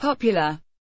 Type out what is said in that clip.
popular.